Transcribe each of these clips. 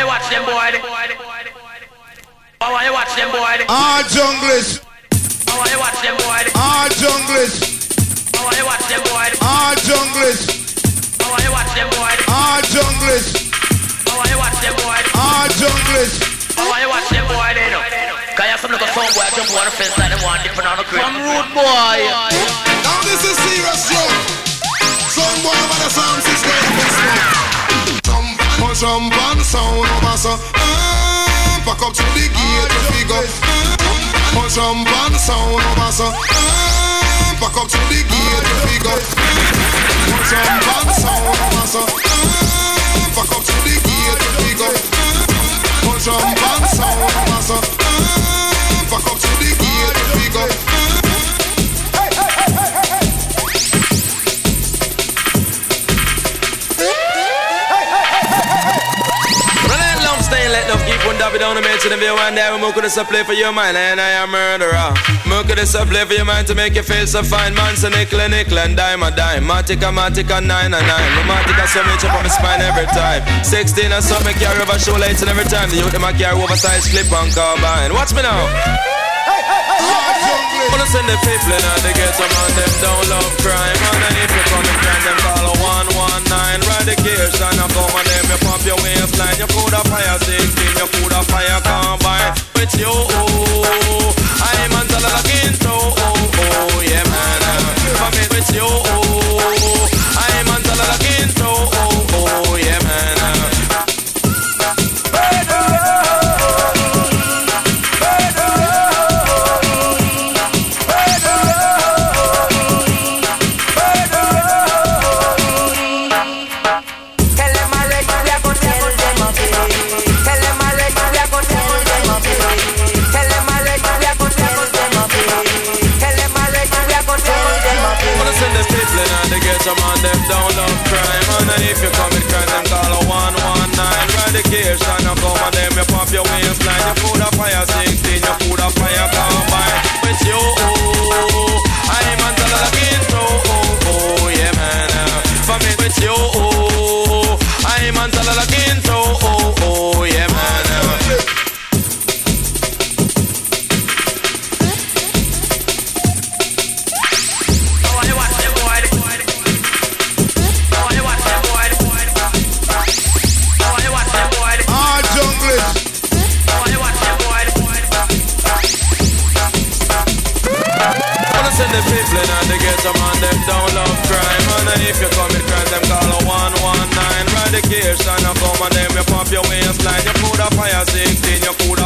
you watch them boy? How you watch them boy? Ah, junglist. How you watch them boy? Ah, junglist. How you watch them boy? Ah, junglist. How you watch them boy? Ah, junglist. How you watch them boy? Ah, junglist. How you watch them boy? They know. Cause you some little song boy jump on the fence like them one different on the crib. From rude boy. Now this is serious joke. Some boy with a sound system is Jump and sound over so. Ah, Back up to the gate to figure. Ah, Jump and sound over so. Ah, Back up to the gate to figure. Jump and sound over so. Ah, Back up to the gate to figure. Jump and keep on dabbing down the man to the view one day we could play for your mind and I am murderer. Mo could play for your mind to make you feel so fine man so nickel and nickel and dime a dime. Matica Matica nine and nine. Matica so much up on my spine every time. Sixteen and something carry over shoelaces and every time the youth them a carry oversized clip on carbine. Watch me now. Wanna send the people in and they get some on them don't love crime And if you come and them call a 119 Radication I come 119 Radication I come on them you pop your waistline You put a fire 16 You put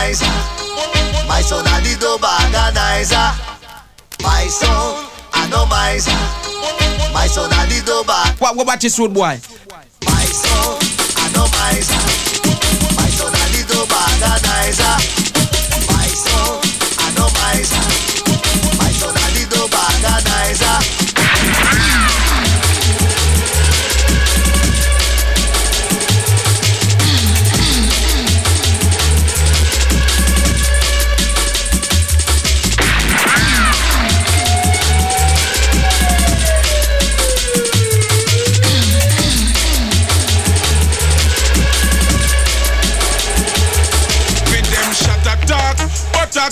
anomizer. Ah. My son a the dub organizer. Ah. My son anomizer. Ah. My son a the dub What, what about this road boy? My son anomizer. My son a the dub organizer. My son anomizer. My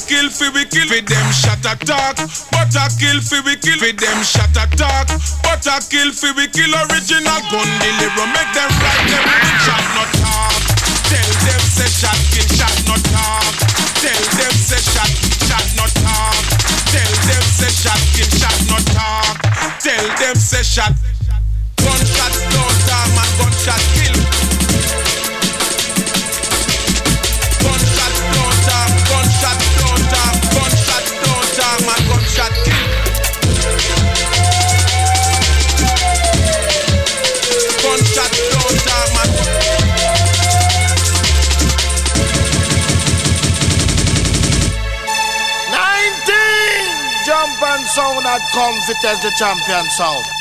kill fi we kill. With them shot attack, but a kill fi we kill. With them shot attack, but a kill fi we kill. Original gun deliver, make them right them with shot not talk. Tell them say shot kill, shot not talk. Tell them say shot, shot not talk. Tell them say shot kill, shot not talk. Tell them say shot. Gunshot don't talk, man. Gunshot kill. Sound that comes it as the champion sound.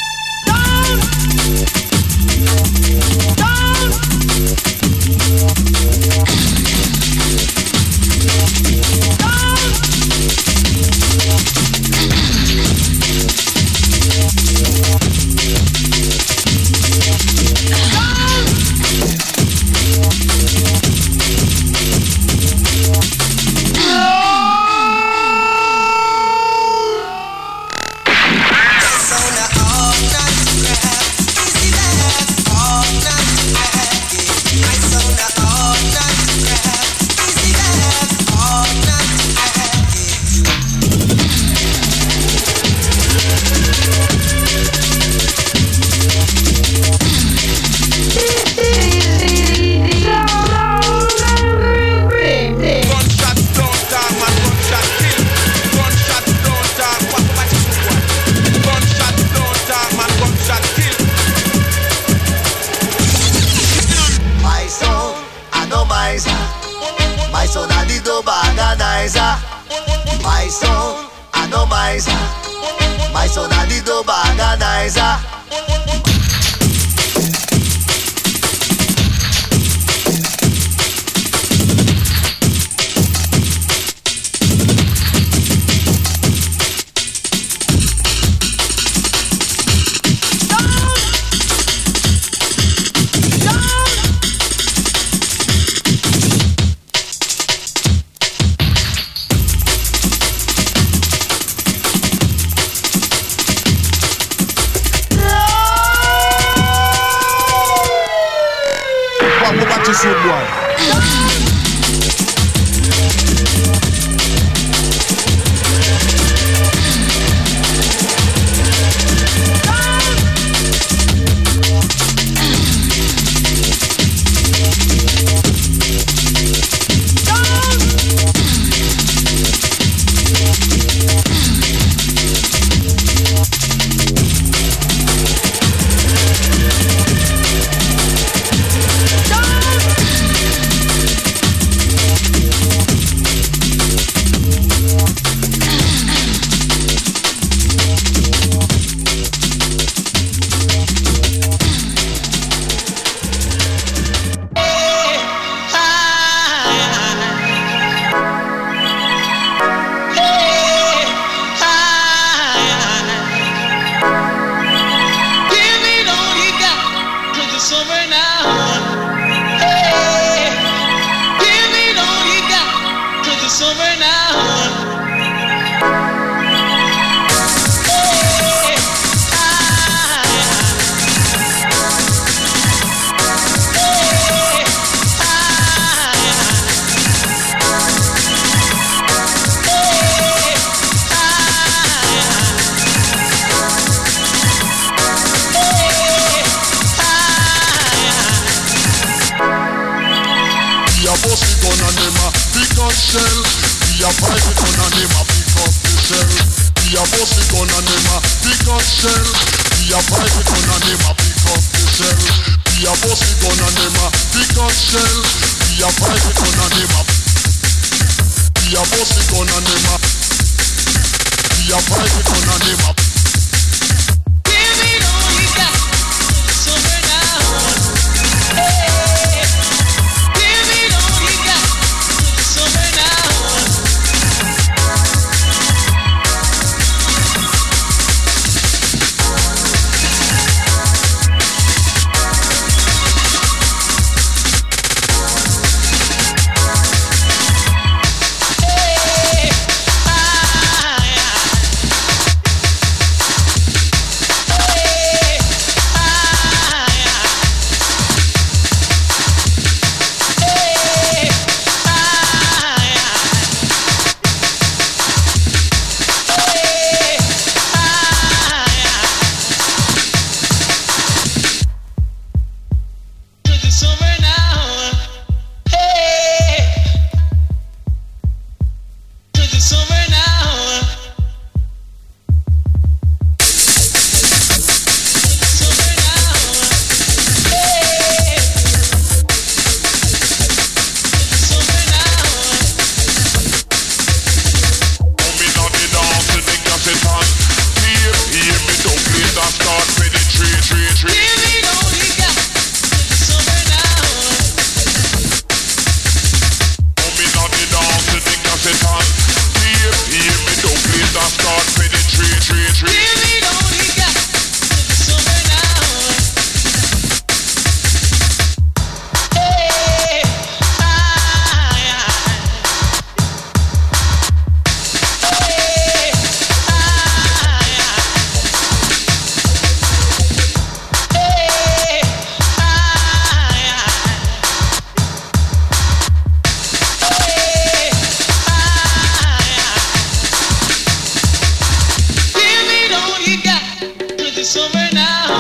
It's over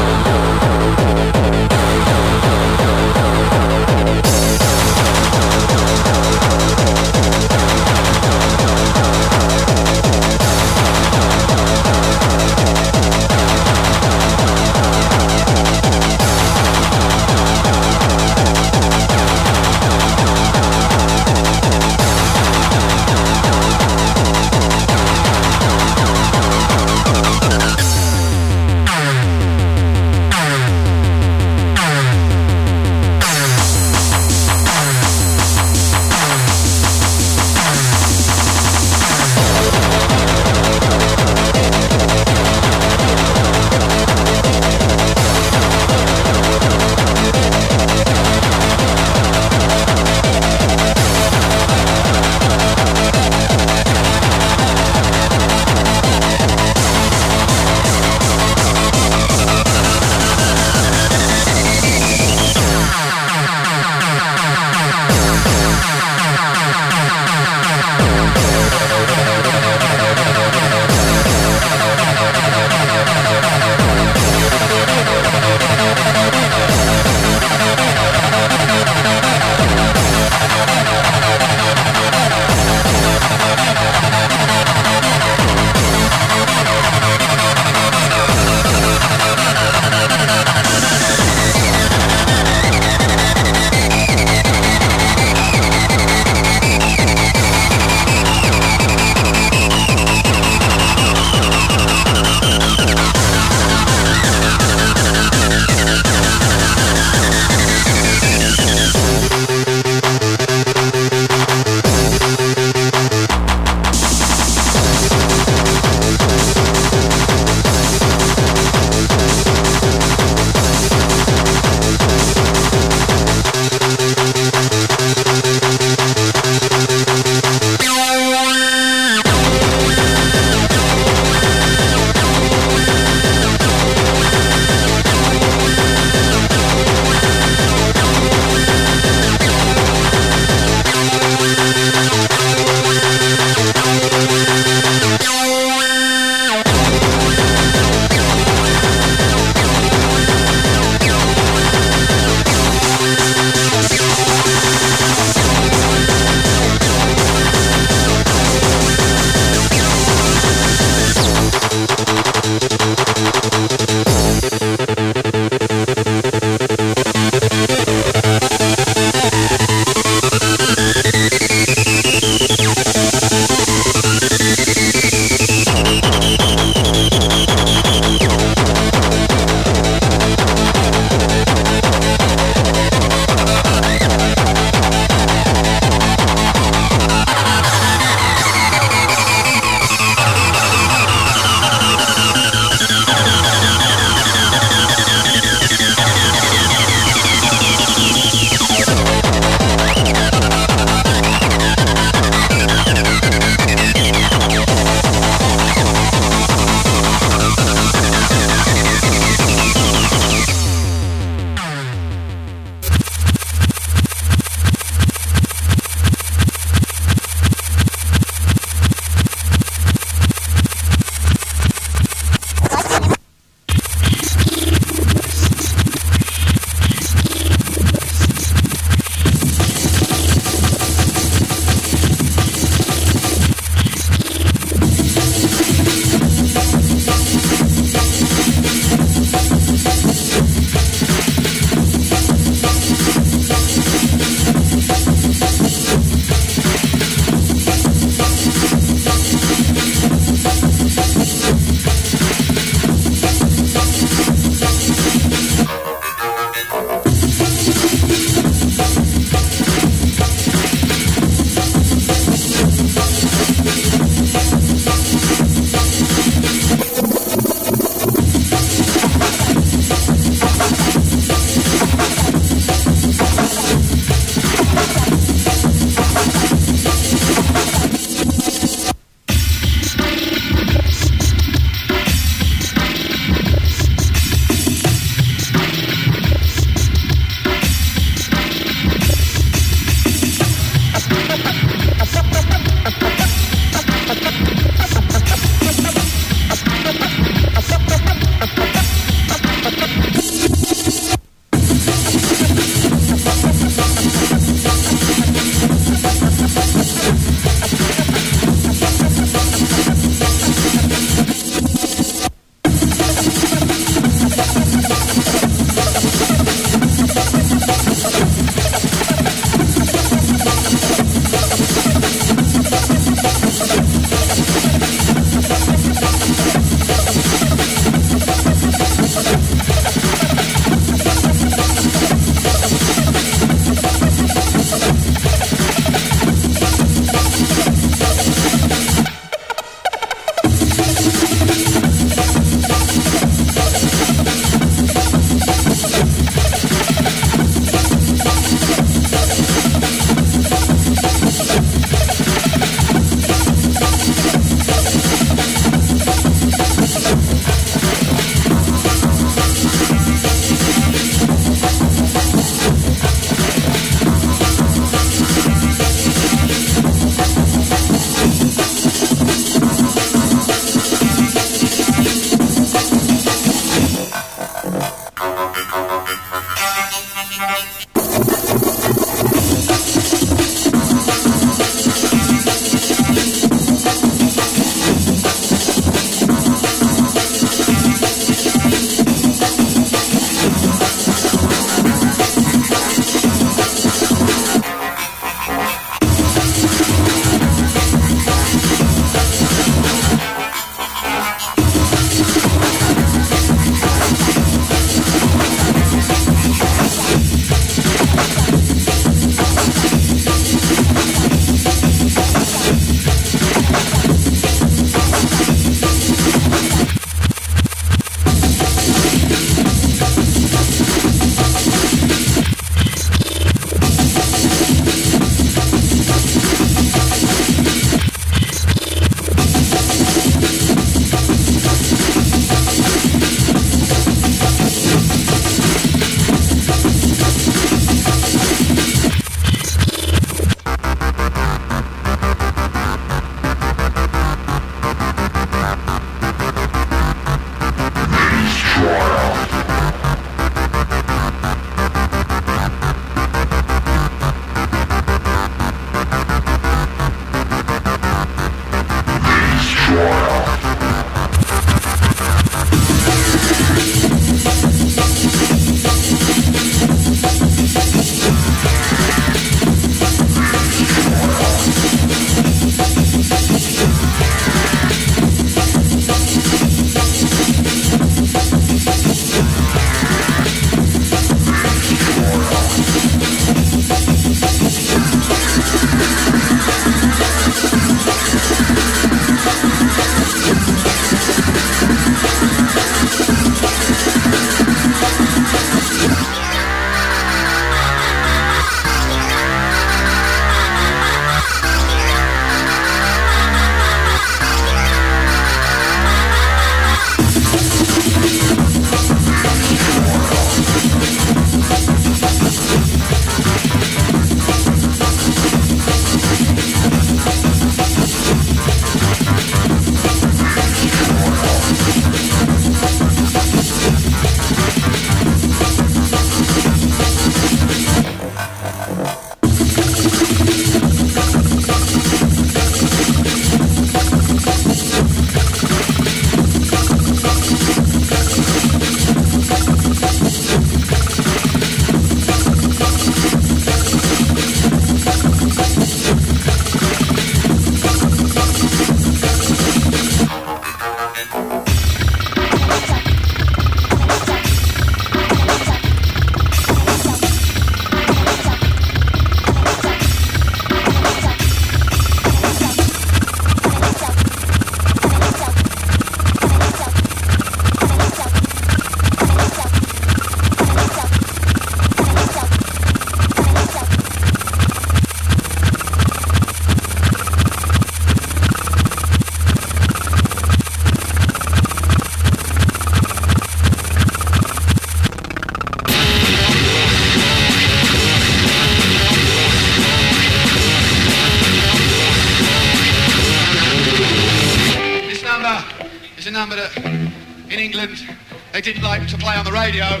in England they didn't like to play on the radio.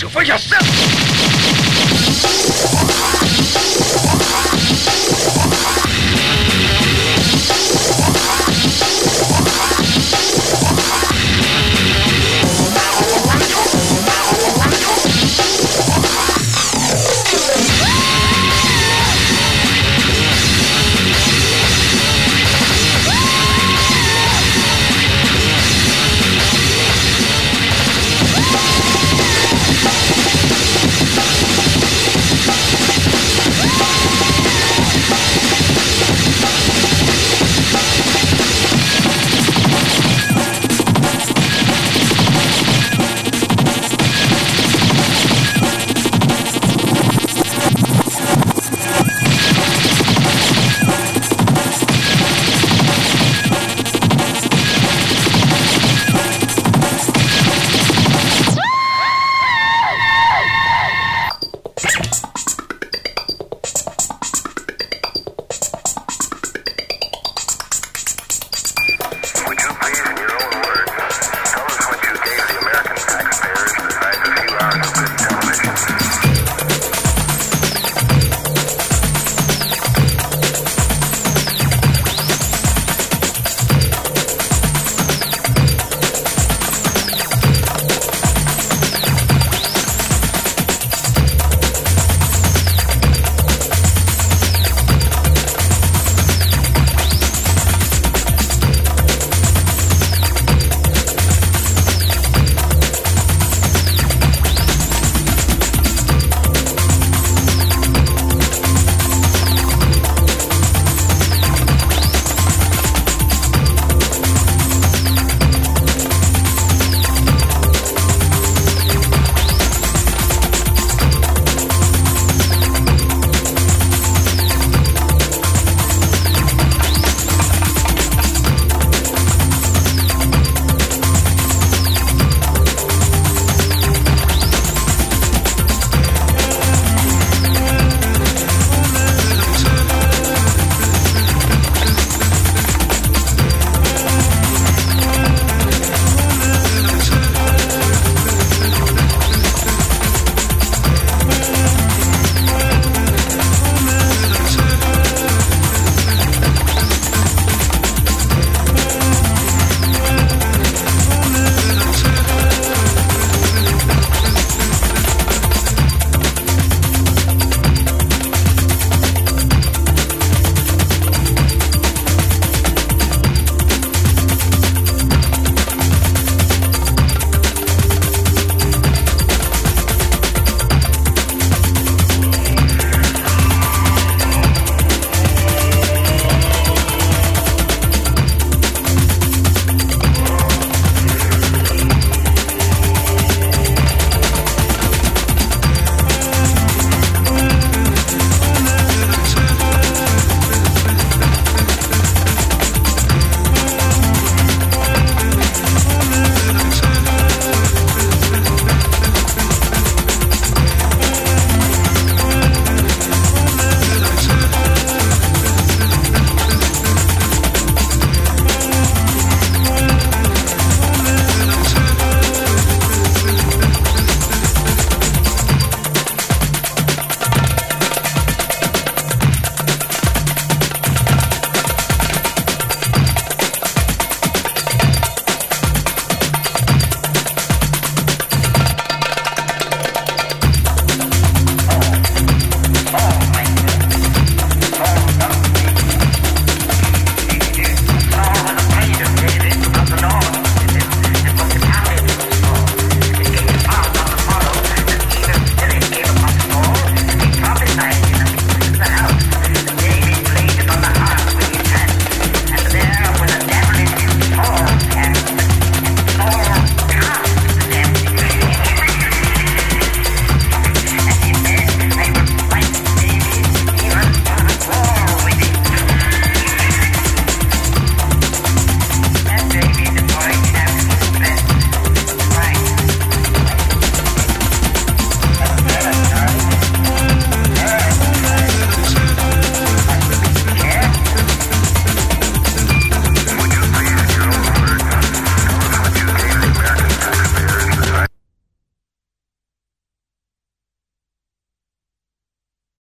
You for yourself!